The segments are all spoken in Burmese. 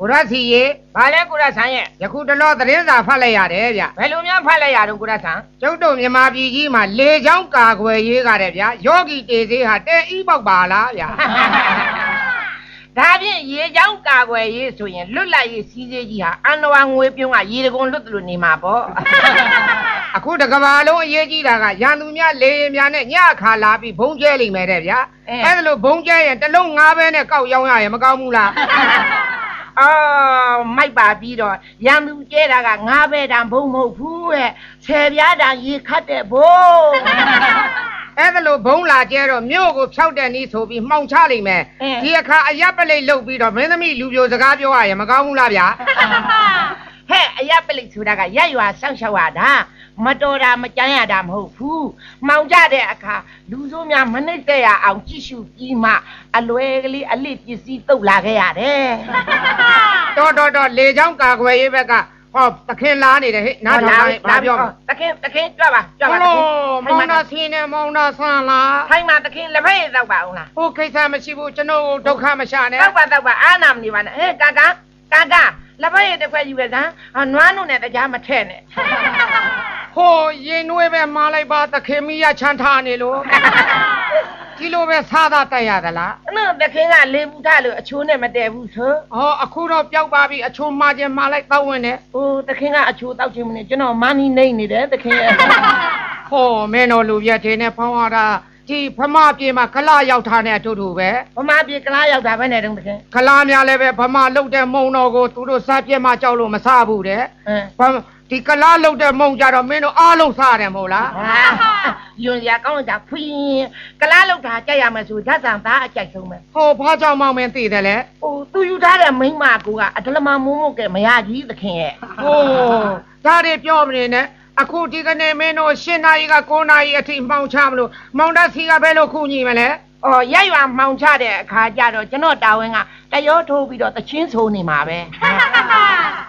ကိုရစီရေဘာလဲကိုရဆန်းရဲ့ယခုတလောသတင်းစာဖတ်လိုက်ရတယ်ဗျဘယ်လိုများဖတ်လိုက်ရတော့ကိုရဆန်းကျုပ်တို့မြန်မာပြည်ကြီးမှာလေချောင်းကာကွယ်ရေးကတဲ့ဗျယောဂီတေသေးဟာတဲ့ဤပေါက်ပါလားဗျဒါဖြင့်ရေချောင်းကာကွယ်ရေးဆိုရင်လွတ်လပ်ရေးစီးစေးကြီးဟာအန်နဝါငွေပြုံးကရေတကုံလွတ်တယ်လို့နေမှာပေါ့အခုတကဘာလုံးအရေးကြီးတာကရန်သူများလေရင်များနဲ့ညအခါလာပြီးဘုံကျဲလိမ့်မယ်တဲ့ဗျအဲ့ဒါလို့ဘုံကျဲရင်တစ်လုံး၅ဘဲနဲ့ကောက်ရောင်းရရင်မကောင်းဘူးလား အော်မိုက်ပါပြီးတော့ရန်သူကျဲတာကငါးဘဲတံဘုံမဟုတ်ဘူးတဲ့ဆယ်ပြားတံရေခတ်တဲ့ဘုံအဲ့ဒါလို့ဘုံလာကျဲတော့မြို့ကိုဖြောက်တဲ့နီးဆိုပြီးမှောင်ချလိမ့်မယ်အင်းဒီအခါအရပ်ပလိတ်လုတ်ပြီးတော့မင်းသမီးလူပြိုစကားပြောရရင်မကောင်းဘူးလားဗျာဟဲ့ အရက်ပလိတ်ဆိုတာကရက်ရွာစောင့်ရှောက်ရတာမတော်တာမကြမ်းရတာမဟုတ်ဘူးမှောင်ကြတဲ့အခါလူဆိုးများမနှိမ့်သက်ရအောင်ကြည့်ရှုပြီးမှအလွယ်ကလေးအလစ်ပစ္စည်းတုတ်လာခဲ့ရတယ်တော်တော်တော်လေချောင်းကာကွယ်ရေးဘက်ကဟောသခင်လာနေတယ်ဟဲ့နားထောင်လိုက်ဘာပြောမလဲတခင်တခင်ကြွပါကြွပါဟလိုမောင်နာဆင်းနေမောင်နာဆန်းလားထိုင်မှာတခင်လက်ဖက်ရည်တောက်ပါအောင်လားဟိုကိစ္စမရှိဘူးကျွန်တော်ဒုက္ခမရှာနဲ့တောက်ပါတောက်ပါအာနာမနေပါနဲ့ဟဲ့ကာကာကာကာ လက်ဖက်ရည်တစ်ခွက်ယူရစမ်းဟာနွားနုနဲ့တကြားမထဲ့နဲ့ဟိုရင်နွေးပဲမားလိုက်ပါသခင်မီးရချမ်းထားနေလို့ဒီလိုပဲစားသာတက်ရသလားအဲ့တော့တခင်ကလေဘူးထားလို့အချိုးနဲ့မတည့်ဘူးဆိုဟောအခုတော့ပျောက်ပါပြီအချုံမှားခြင်းမှားလိုက်တော့ဝင်တယ်ဟိုတခင်ကအချိုးတောက်ခြင်းမနေကျွန်တော်မနီနေနေတယ်တခင်ရဲ့ဟောမင်းတို့လူပြက်သေးနဲ့ဖောင်းရတာ ဒီဖမပြေမှာခလာရောက်ထားတဲ့အတူတူပဲဗမာပြည်ကလားရောက်တာပဲနဲ့တုန်းတခင်ခလာများလည်းပဲဖမလုတ်တဲ့မုံတော်ကိုသူတို့စားပြက်မှကြောက်လို့မစားဘူးတဲ့အင်းဖမဒီကလာလုတ်တဲ့မုံကြတော့မင်းတို့အားလုံးစားတယ်မဟုတ်လားဟာယွန်ရကောင်းလို့ဒါဖွင်းကလားလောက်တာကြိုက်ရမယ်ဆိုဓာတ်ဆန်သားအကြိုက်ဆုံးပဲဟောဘာကြောင့်မောင်မင်းသိတယ်လဲဟိုသူယူထားတဲ့မိန်းမကူကအဒလမမိုးမိုးကဲမရကြီးသခင်ရဲ့ဟိုဒါတွေပြောမနေနဲ့ အခုဒီကနေ့မင်းတို့၈နာရီက9နာရီအထိမှောင်ချမလို့မောင်တက်စီကဘယ်လိုခုညီမလဲအော်ရက်ရွာမှောင်ချတဲ့အခါကျတော့ကျွန်တော်တာဝန်ကတရောထိုးပြီးတော့တချင်းဆိုနေမှာပဲ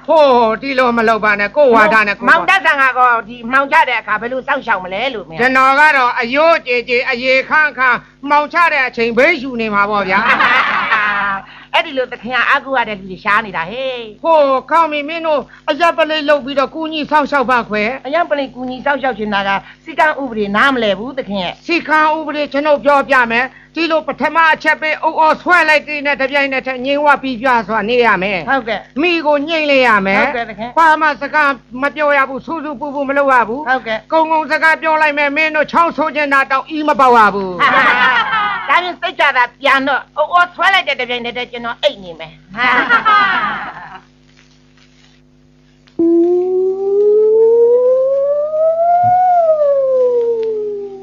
ဟိုဒီလိုမလုပ်ပါနဲ့ကိုဝါဒနဲ့ကိုမောင်တက်ဆန်ကတော့ဒီမှောင်ချတဲ့အခါဘယ်လိုစောင့်ရှောက်မလဲလို့မင်းကျွန်တော်ကတော့အယိုးကြေကြေအရေခန့်ခန့်မှောင်ချတဲ့အချိန်ဘေးယူနေမှာပေါ့ဗျာ အဲ့ဒီလိုသခင်ကအကူရတဲ့လူတွေရှားနေတာဟေးဟိုခေါင်းမီမင်းတို့အရက်ပလေးလုတ်ပြီးတော့ကုညီဆောက်ရှောက်ပါခွဲအရင်ပလိကူညီစောက်ရှောက်ချင်တာကစီကံဥပဒေနားမလဲဘူးသခင်ရဲ့စီခါဥပဒေကျွန်တော်ပြောပြမယ်ဒီလိုပထမအချက်ပေးအုပ်အော်ဆွဲလိုက်တဲ့နဲ့တပြိုင်နက်တည်းငြိမ်ဝပြီးပြဆိုတာနေရမယ်ဟုတ်ကဲ့ မိကိုညှိမ့်လိုက်ရမယ်ဟုတ်ကဲ့တခင် ဘာမှစကားမပြောရဘူးစူးစူးပူပူမလုပ်ရဘူးဟုတ်ကဲ့ ကုံကုံစကားပြောလိုက်မယ်မင်းတို့ချောင်းဆိုးချင်တာတောင်အီးမပေါက်ရဘူး ဒါရင်စိတ်ချတာပြန်တော့အိုးအိုးဆွဲလိုက်တဲ့တပြိုင်တည်းတည်းကျွန်တော်အိတ်နေမယ်ဟာ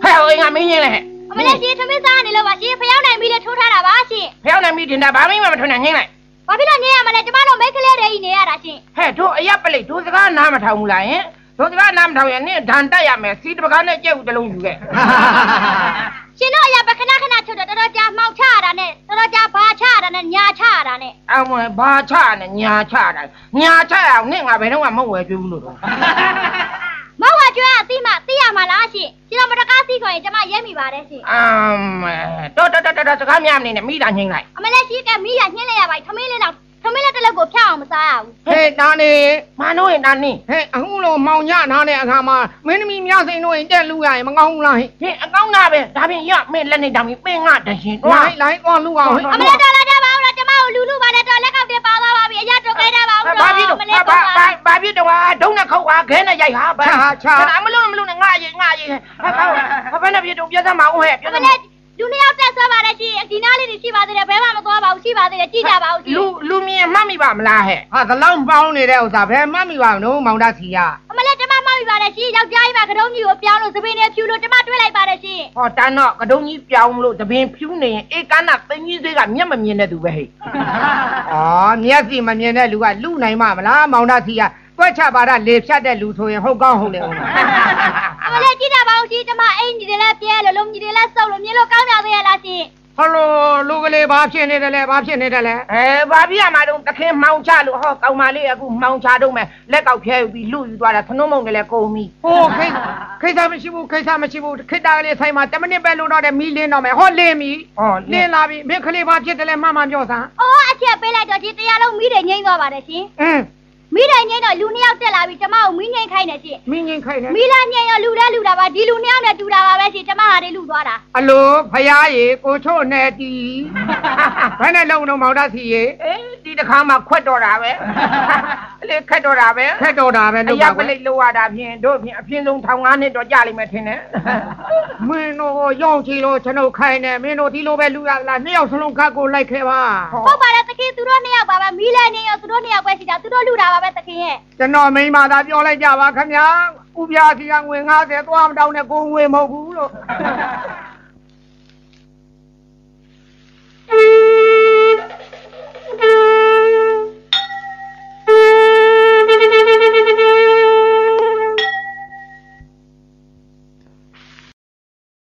ဟဲ့ဟိုငါမင်းရင်လေအမလေးရှင်သမင်းစားနေလို့ပါရှင်ဖျောင်းနိုင်ပြီးလေထိုးထားတာပါရှင်ဖျောင်းနေမိတင်တာဘာမင်းမမထွန်းနိုင်ငင်းလိုက်ဘာဖြစ်လို့ညရမလဲကျမတို့မိတ်ကလေးတွေကြီးနေရတာရှင်ဟဲ့တို့အရက်ပလိတ်တို့စကားနားမထောင်ဘူးလားယင်တို့စကားနားမထောင်ရင်နင့်ဒဏ်တက်ရမယ်စီတပကားနဲ့ကြက်ဦးတစ်လုံးယူခဲ့ ရှင်တို့အရာပခဏခဏချုပ်တော့တော်တော်ကြာမှောက်ချရတာနဲ့တော်တော်ကြာဘာချရတာနဲ့ညာချရတာနဲ့အမွေဘာချနဲ့ညာချတာညာချအောင်နင့်ငါဘယ်တော့မှမဟုတ်ဝဲကျွေးဘူးလို့တော့မဟုတ်ဝကျွမ်းအသိမှသိရမှာလားရှင်ရှင်တို့မတကားသိခွင့်ကျမရဲမိပါတယ်ရှင်အမ်တော်တော်တော်တော်စကားများမနေနဲ့မိတာငိမ့်လိုက်အမလေးရှင်ကမိရညှင်းလိုက်ရပါသမင်းလေးတော့ သမင်းလေးတစ်လက်ကိုဖျောက်အောင်မစားရဘူးဟဲ့ဒါနေမနိုးရင်တန်းနေဟဲ့အခုလိုမောင်ညနားတဲ့အခါမှာမင်းသမီးများစိန်တို့ရင်တက်လူရရင်မကောင်းဘူးလားဟဲ့ဟင်အကောင်းသားပဲဒါပြင်ရမင်းလက်နေတောင်ပြီးပင်ငါတရှင်တွားလိုက်လိုက်သွားလူအောင်ဟဲ့အမလေးတော်လာကြပါဦးလားကျမကိုလူလူပါနဲ့တော့လက်ကောက်တွေပါသွားပါပြီအရာတော့ခိုင်းထားပါဦးဘာတော့ဖြစ်တော့အမလေးဘာတော့ဘာဘာဖြစ်တော့ဒုံနဲ့ခုတ်ဟာခဲနဲ့ရိုက်ဟာဘာမလို့မလို့နဲ့ငါရေးငါရေးဟာဘာဘာနဲ့ဖြစ်တော့ပြဿနာမအောင်ဟဲ့ပြအဿမနာ လေးလူနှစ်ယောက်တက်ဆွဲပါလေရှင်ဒီနားလေးတွေရှိပါသေးတယ်ဘဲမှမသွားပါဘူးရှိပါသေးတယ်ကြည့်ကြပါဦးရှင်လူလူမြင်မှတ်မိပါမလားဟဲ့ဟာသလောက်ပေါင်းနေတဲ့ဥစ္စာဘယ်မှမမိပါဘူးနော်မောင်တက်စီကအမလေးကျမမှတ်မိပါတယ်ရှင်ယောက်ျားကြီးပါကတုံးကြီးကိုပြောင်းလို့သပင်းနဲ့ဖြူလို့ကျမတွေ့လိုက်ပါတယ်ရှင်ဟောတန်းတော့ကတုံးကြီးပြောင်းလို့တပင်ဖြူနေရင်အေကန်းနာသိင်းကြီးသေးကမျက်မမြင်တဲ့သူပဲဟဲ့အော်မျက်စိမမြင်တဲ့လူကလူနိုင်မှာမလားမောင်တက်စီကကွက်ချပါတာလေဖြတ်တဲ့လူဆိုရင်ဟုတ်ကောင်းဟုတ်တယ်ဟုတ်လားအမလေးကြည့်ကြပါဦးရှင်ကျမ ကြီးတွေလည်းစုပ်လို့မြင်လို့ကောင်းကြသေးရလားရှင်ဟယ်လိုလူကလေးဘာဖြစ်နေတယ်လဲဘာဖြစ်နေတယ်လဲအဲဘာပြရမှာတော့တခင်မှောင်ချလို့ဟောကောင်မလေးအခုမှောင်ချတော့မယ်လက်ကောက်ခဲယူပြီးလူယူသွားတာသနုံးမုံနဲ့လည်းကုန်ပြီဟိုခိခိစ္စမရှိဘူးခိစ္စမရှိဘူးခိတာကလေးဆိုင်မှာ10မိနစ်ပဲလို့တော့တယ်မီးလင်းတော့မယ်ဟောလင်းပြီဟောလင်းလာပြီမင်းကလေးဘာဖြစ်တယ်လဲမှမပြောစမ်းအော်အချက်ပေးလိုက်တော့ဒီတရားလုံးမိတယ်ငိမ့်သွားပါတယ်ရှင်အင်း မိတိုင်ငိမ့်တော့လူနှစ်ယောက်တက်လာပြီးကျမကိုမိငိမ့်ခိုင်းတယ်ရှင်မင်းငင်ခိုင်တယ်မိလာငိမ့်ရောလူတဲ့လူတာပါဒီလူနှစ်ယောက်နဲ့တူတာပါပဲရှင်ကျမဟာတွေလူသွားတာအလိုဖယားရေကိုချို့နဲ့တီဘယ်နဲ့လုံတော့မောင်တစီရေအေးဒီတစ်ခါမှခွက်တော့တာပဲအဲ့လေခက်တော့တာပဲခက်တော်တာပဲအလုပ်ရာတာပလိတ်လိုရတာဖြင့်တို့ဖြင့်အပြင်းဆုံးထောင်ငါးနှစ်တော့ကြာလိမ့်မယ်ထင်တယ်မင်းတို့ရောင်းချီလို့ကျွန်ုပ်ခိုင်းတယ်မင်းတို့ဒီလိုပဲလူရလားနှစ်ယောက်စလုံးခတ်ကိုလိုက်ခဲ့ပါ ဟုတ်ပါတယ်သခင်သူတို့နှစ်ယောက်ပါပဲမိလာငိမ့်ရောသူတို့နှစ်ယောက်ပဲရှိတာသူတို့လူတာပါပဲသခင်ရဲ့ကျွန်တော်မိန်းမသာပြောလိုက်ကြပါခင်ဗျာဥပြာစီကငွေ90သွားမတောင်းနဲ့ကိုငွေမဟုတ်ဘူးလို့